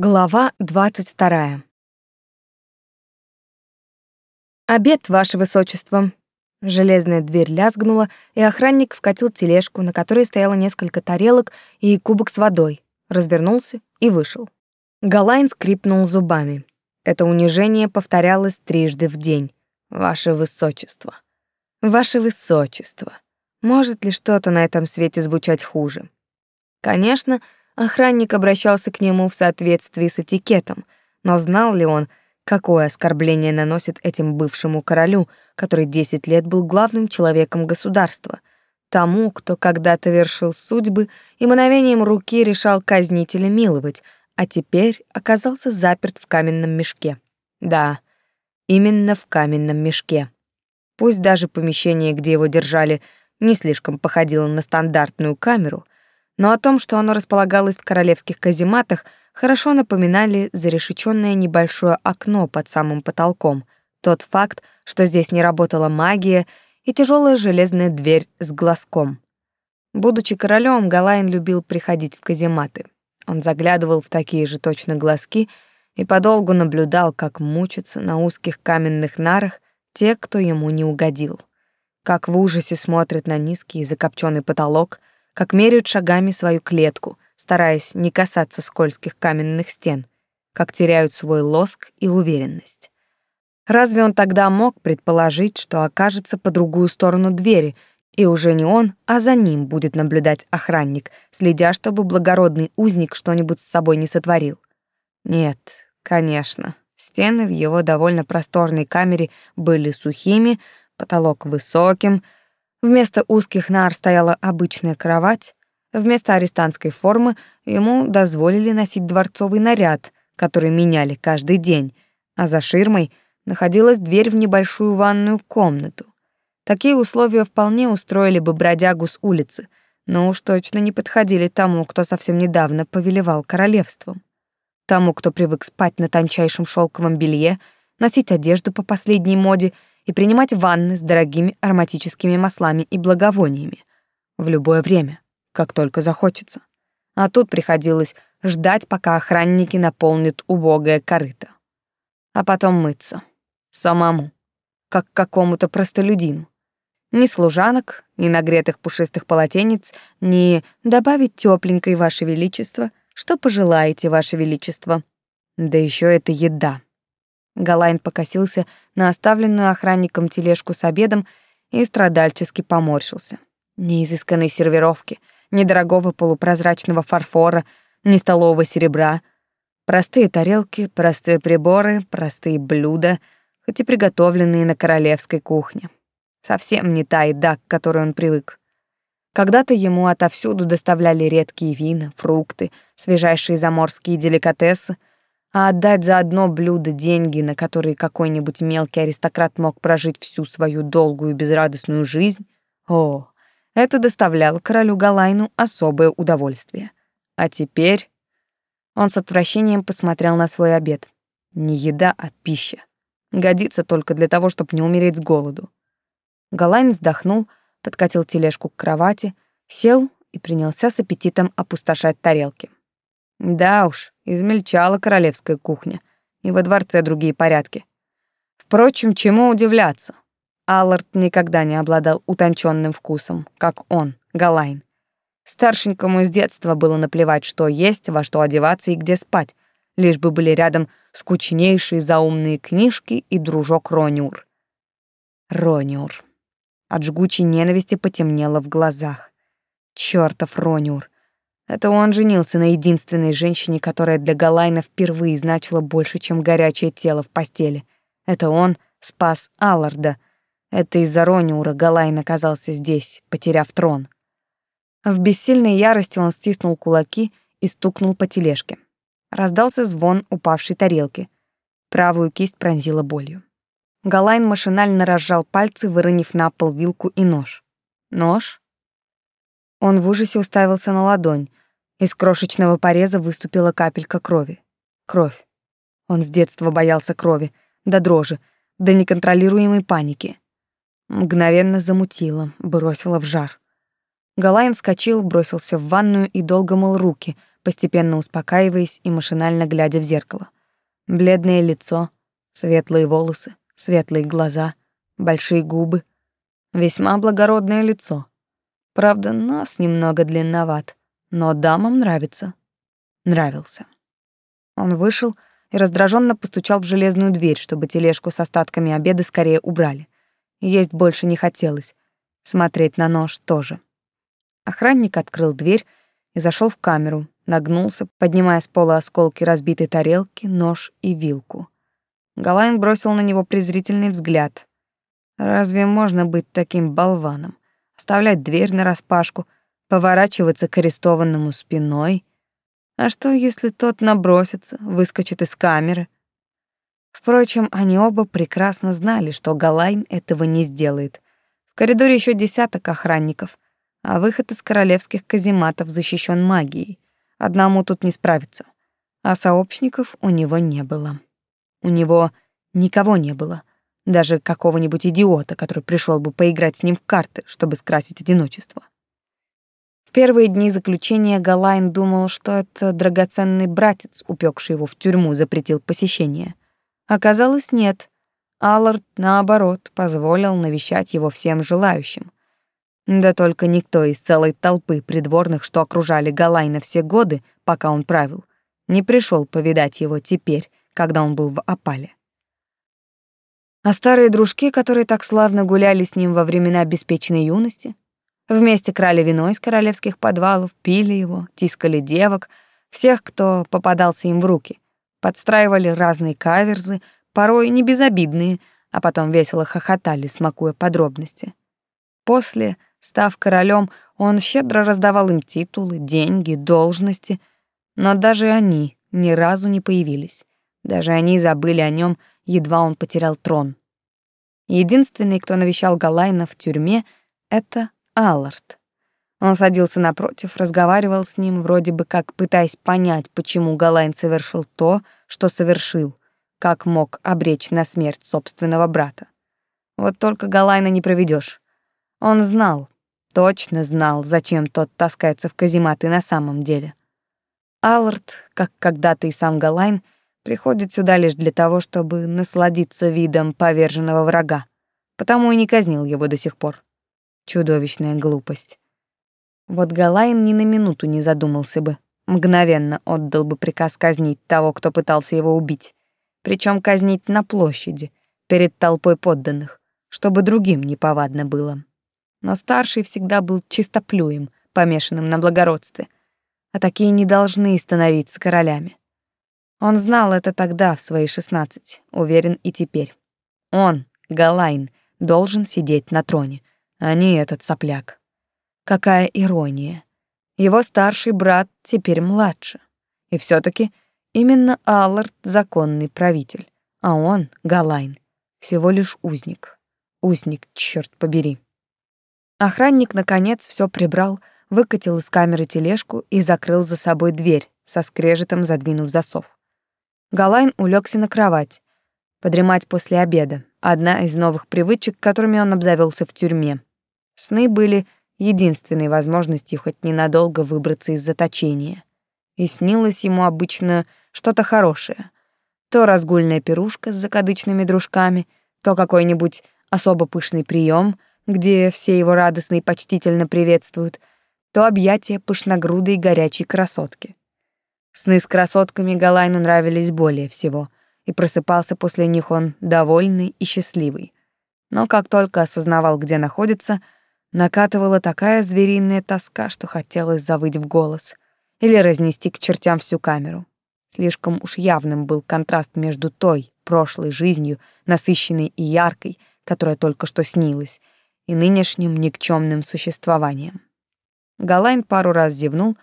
Глава двадцать вторая. «Обед, ваше высочество!» Железная дверь лязгнула, и охранник вкатил тележку, на которой стояло несколько тарелок и кубок с водой, развернулся и вышел. Галайн скрипнул зубами. Это унижение повторялось трижды в день. «Ваше высочество! Ваше высочество!» Может ли что-то на этом свете звучать хуже? Конечно, охранник обращался к нему в соответствии с этикетом, но знал ли он, какое оскорбление наносит этим бывшему королю, который 10 лет был главным человеком государства, тому, кто когда-то вершил судьбы и мановением руки решал казнить или миловать, а теперь оказался заперт в каменном мешке. Да, именно в каменном мешке. Пусть даже помещение, где его держали, не слишком походило на стандартную камеру, но о том, что оно располагалось в королевских казематах, хорошо напоминали зарешеченное небольшое окно под самым потолком, тот факт, что здесь не работала магия, и тяжелая железная дверь с глазком. Будучи королем, Галайн любил приходить в казематы. Он заглядывал в такие же точно глазки и подолгу наблюдал, как мучатся на узких каменных нарах те, кто ему не угодил как в ужасе смотрят на низкий закопченный потолок, как меряют шагами свою клетку, стараясь не касаться скользких каменных стен, как теряют свой лоск и уверенность. Разве он тогда мог предположить, что окажется по другую сторону двери, и уже не он, а за ним будет наблюдать охранник, следя, чтобы благородный узник что-нибудь с собой не сотворил? Нет, конечно. Стены в его довольно просторной камере были сухими, потолок высоким, вместо узких нар стояла обычная кровать, вместо арестантской формы ему дозволили носить дворцовый наряд, который меняли каждый день, а за ширмой находилась дверь в небольшую ванную комнату. Такие условия вполне устроили бы бродягу с улицы, но уж точно не подходили тому, кто совсем недавно повелевал королевством. Тому, кто привык спать на тончайшем шелковом белье, носить одежду по последней моде — и принимать ванны с дорогими ароматическими маслами и благовониями в любое время, как только захочется. А тут приходилось ждать, пока охранники наполнят убогое корыто. А потом мыться. Самому. Как какому-то простолюдину. Ни служанок, ни нагретых пушистых полотенец, ни добавить тепленькой, Ваше Величество, что пожелаете, Ваше Величество. Да еще это еда. Галайн покосился на оставленную охранником тележку с обедом и страдальчески поморщился. Ни изысканной сервировки, ни дорогого полупрозрачного фарфора, ни столового серебра. Простые тарелки, простые приборы, простые блюда, хоть и приготовленные на королевской кухне. Совсем не та еда, к которой он привык. Когда-то ему отовсюду доставляли редкие вина, фрукты, свежайшие заморские деликатесы — а отдать за одно блюдо деньги, на которые какой-нибудь мелкий аристократ мог прожить всю свою долгую безрадостную жизнь, о, это доставляло королю Галайну особое удовольствие. А теперь он с отвращением посмотрел на свой обед. Не еда, а пища. Годится только для того, чтобы не умереть с голоду. Галайн вздохнул, подкатил тележку к кровати, сел и принялся с аппетитом опустошать тарелки. Да уж, измельчала королевская кухня, и во дворце другие порядки. Впрочем, чему удивляться? Аллард никогда не обладал утонченным вкусом, как он, Галайн. Старшенькому с детства было наплевать, что есть, во что одеваться и где спать, лишь бы были рядом скучнейшие заумные книжки и дружок Рониур. Рониур. От жгучей ненависти потемнело в глазах. Чёртов Рониур. Это он женился на единственной женщине, которая для Галайна впервые значила больше, чем горячее тело в постели. Это он спас Алларда. Это из-за Рониура Галайн оказался здесь, потеряв трон. В бессильной ярости он стиснул кулаки и стукнул по тележке. Раздался звон упавшей тарелки. Правую кисть пронзила болью. Галайн машинально разжал пальцы, выронив на пол вилку и нож. Нож? Он в ужасе уставился на ладонь. Из крошечного пореза выступила капелька крови. Кровь. Он с детства боялся крови, до дрожи, до неконтролируемой паники. Мгновенно замутило, бросило в жар. Галайн вскочил, бросился в ванную и долго мыл руки, постепенно успокаиваясь и машинально глядя в зеркало. Бледное лицо, светлые волосы, светлые глаза, большие губы. Весьма благородное лицо. Правда, нос немного длинноват, но дамам нравится. Нравился. Он вышел и раздраженно постучал в железную дверь, чтобы тележку с остатками обеда скорее убрали. Есть больше не хотелось. Смотреть на нож тоже. Охранник открыл дверь и зашел в камеру, нагнулся, поднимая с пола осколки разбитой тарелки, нож и вилку. Галайн бросил на него презрительный взгляд. Разве можно быть таким болваном? Оставлять дверь нараспашку, поворачиваться к арестованному спиной? А что, если тот набросится, выскочит из камеры? Впрочем, они оба прекрасно знали, что Галайн этого не сделает. В коридоре еще десяток охранников, а выход из королевских казематов защищен магией. Одному тут не справиться. А сообщников у него не было. У него никого не было. Даже какого-нибудь идиота, который пришел бы поиграть с ним в карты, чтобы скрасить одиночество. В первые дни заключения Галайн думал, что это драгоценный братец, упекший его в тюрьму, запретил посещение. Оказалось, нет. Аллард, наоборот, позволил навещать его всем желающим. Да только никто из целой толпы придворных, что окружали Галайна все годы, пока он правил, не пришел повидать его теперь, когда он был в опале. А старые дружки, которые так славно гуляли с ним во времена беспечной юности, вместе крали вино из королевских подвалов, пили его, тискали девок, всех, кто попадался им в руки, подстраивали разные каверзы, порой не безобидные, а потом весело хохотали, смакуя подробности. После — Став королем, он щедро раздавал им титулы, деньги, должности, но даже они ни разу не появились. Даже они забыли о нем, едва он потерял трон. Единственный, кто навещал Галайна в тюрьме, это Аллард. Он садился напротив, разговаривал с ним, вроде бы как пытаясь понять, почему Галайн совершил то, что совершил, как мог обречь на смерть собственного брата. Вот только Галайна не проведешь. Он знал, точно знал, зачем тот таскается в казематы на самом деле. Аллард, как когда-то и сам Галайн, приходит сюда лишь для того, чтобы насладиться видом поверженного врага, потому и не казнил его до сих пор. Чудовищная глупость. Вот Галайн ни на минуту не задумался бы, мгновенно отдал бы приказ казнить того, кто пытался его убить, причем казнить на площади, перед толпой подданных, чтобы другим неповадно было но старший всегда был чистоплюем, помешанным на благородстве, а такие не должны становиться королями. Он знал это тогда, в свои шестнадцать, уверен и теперь. Он, Галайн, должен сидеть на троне, а не этот сопляк. Какая ирония. Его старший брат теперь младше. И все таки именно Аллард — законный правитель, а он, Галайн, всего лишь узник. Узник, черт побери. Охранник, наконец, все прибрал, выкатил из камеры тележку и закрыл за собой дверь, со скрежетом задвинув засов. Галайн улегся на кровать. Подремать после обеда — одна из новых привычек, которыми он обзавелся в тюрьме. Сны были единственной возможностью хоть ненадолго выбраться из заточения. И снилось ему обычно что-то хорошее. То разгульная пирушка с закадычными дружками, то какой-нибудь особо пышный прием — где все его радостно и почтительно приветствуют, то объятия пышногрудой горячей красотки. Сны с красотками Галайну нравились более всего, и просыпался после них он довольный и счастливый. Но как только осознавал, где находится, накатывала такая звериная тоска, что хотелось завыть в голос или разнести к чертям всю камеру. Слишком уж явным был контраст между той, прошлой жизнью, насыщенной и яркой, которая только что снилась, и нынешним никчемным существованием. Галайн пару раз зевнул,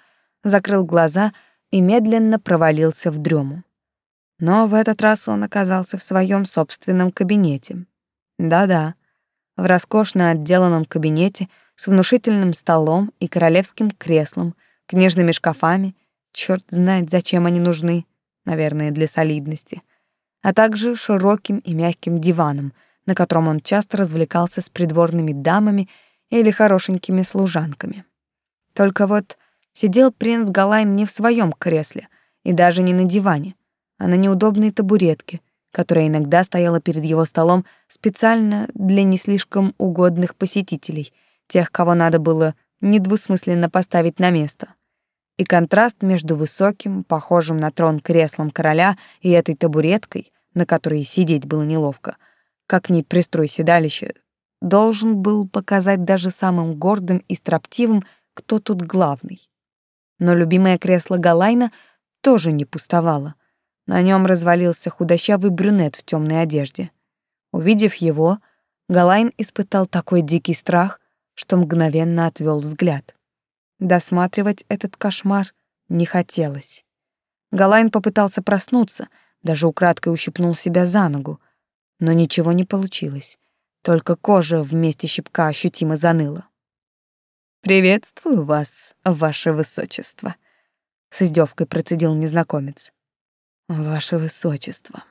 закрыл глаза и медленно провалился в дрему. Но в этот раз он оказался в своем собственном кабинете. Да-да, в роскошно отделанном кабинете с внушительным столом и королевским креслом, книжными шкафами, черт знает, зачем они нужны, наверное, для солидности, а также широким и мягким диваном — на котором он часто развлекался с придворными дамами или хорошенькими служанками. Только вот Сидел принц Галайн не в своем кресле и даже не на диване, а на неудобной табуретке, которая иногда стояла перед его столом специально для не слишком угодных посетителей, тех, кого надо было недвусмысленно поставить на место. И контраст между высоким, похожим на трон креслом короля и этой табуреткой, на которой сидеть было неловко, как ни пристрой седалище, должен был показать даже самым гордым и строптивым, кто тут главный. Но любимое кресло Галайна тоже не пустовало. На нем развалился худощавый брюнет в темной одежде. Увидев его, Галайн испытал такой дикий страх, что мгновенно отвел взгляд. Досматривать этот кошмар не хотелось. Галайн попытался проснуться, даже украдкой ущипнул себя за ногу, но ничего не получилось. Только кожа вместе щипка ощутимо заныла. «Приветствую вас, ваше высочество», — с издевкой процедил незнакомец. «Ваше высочество».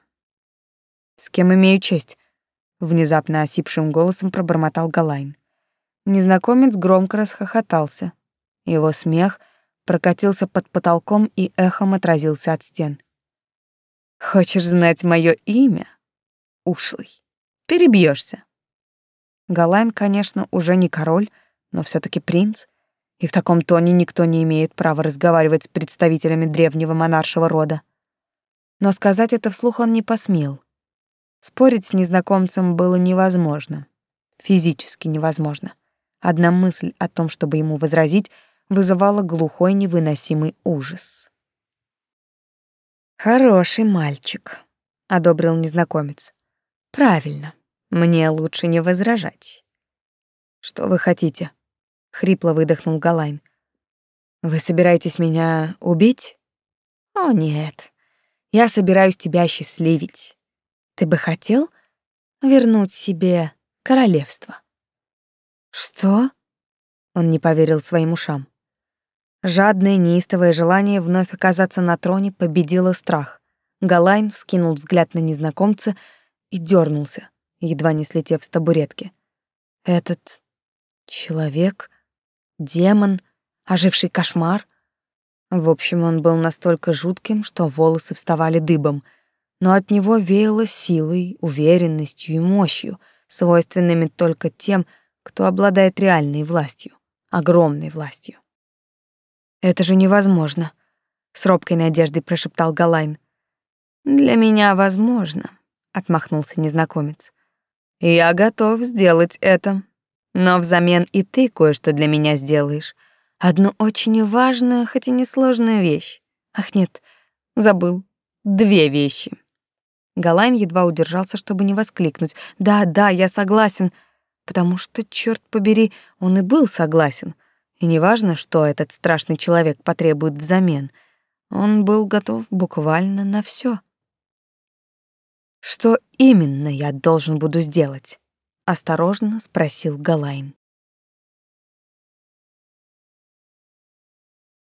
«С кем имею честь?» — внезапно осипшим голосом пробормотал Галайн. Незнакомец громко расхохотался. Его смех прокатился под потолком и эхом отразился от стен. «Хочешь знать мое имя? Ушлый. Перебьешься. Галайн, конечно, уже не король, но все таки принц, и в таком тоне никто не имеет права разговаривать с представителями древнего монаршего рода. Но сказать это вслух он не посмел. Спорить с незнакомцем было невозможно. Физически невозможно. Одна мысль о том, чтобы ему возразить, вызывала глухой невыносимый ужас. «Хороший мальчик», — одобрил незнакомец. «Правильно, мне лучше не возражать». «Что вы хотите?» Хрипло выдохнул Галайн. Вы собираетесь меня убить? О нет. Я собираюсь тебя счастливить. Ты бы хотел вернуть себе королевство? Что? Он не поверил своим ушам. Жадное, неистовое желание вновь оказаться на троне победило страх. Галайн вскинул взгляд на незнакомца и дернулся, едва не слетев с табуретки. Этот человек демон, оживший кошмар. В общем, он был настолько жутким, что волосы вставали дыбом, но от него веяло силой, уверенностью и мощью, свойственными только тем, кто обладает реальной властью, огромной властью. «Это же невозможно», — с робкой надеждой прошептал Галайн. «Для меня возможно», — отмахнулся незнакомец. «Я готов сделать это». Но взамен и ты кое-что для меня сделаешь. Одну очень важную, хоть и несложную вещь. Ах, нет, забыл. Две вещи. Галайн едва удержался, чтобы не воскликнуть. «Да, да, я согласен», потому что, черт побери, он и был согласен. И неважно, что этот страшный человек потребует взамен, он был готов буквально на все. «Что именно я должен буду сделать?» Осторожно спросил Галайн.